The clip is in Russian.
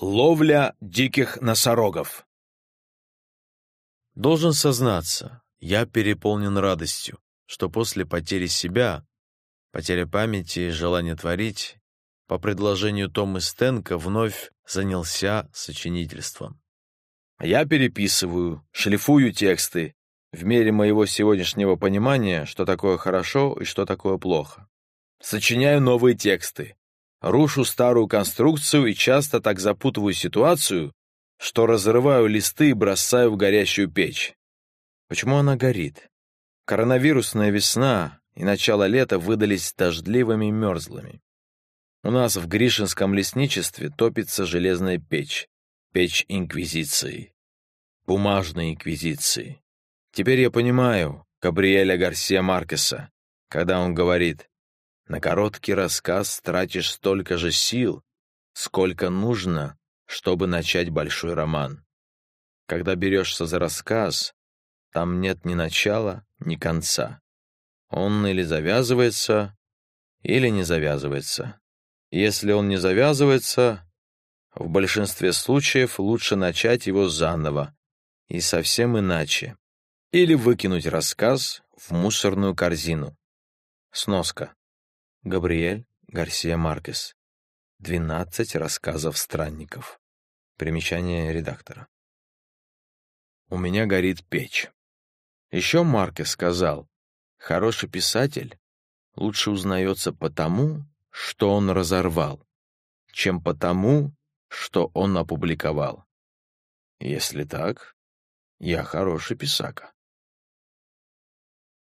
Ловля диких носорогов. Должен сознаться, я переполнен радостью, что после потери себя, потери памяти и желания творить, по предложению Тома Стенка вновь занялся сочинительством. Я переписываю, шлифую тексты, в мере моего сегодняшнего понимания, что такое хорошо и что такое плохо. Сочиняю новые тексты, рушу старую конструкцию и часто так запутываю ситуацию, что разрываю листы и бросаю в горящую печь. Почему она горит? Коронавирусная весна и начало лета выдались дождливыми и мерзлыми. У нас в Гришинском лесничестве топится железная печь, печь инквизиции, бумажной инквизиции. Теперь я понимаю Габриэля Гарсия Маркеса, когда он говорит на короткий рассказ тратишь столько же сил, сколько нужно, чтобы начать большой роман. Когда берешься за рассказ, там нет ни начала, ни конца. Он или завязывается, или не завязывается. Если он не завязывается, в большинстве случаев лучше начать его заново и совсем иначе. Или выкинуть рассказ в мусорную корзину. Сноска. Габриэль Гарсия Маркес. «Двенадцать рассказов странников». Примечание редактора. У меня горит печь. Еще Маркес сказал, хороший писатель лучше узнается потому, что он разорвал, чем потому, что он опубликовал. Если так, я хороший писака.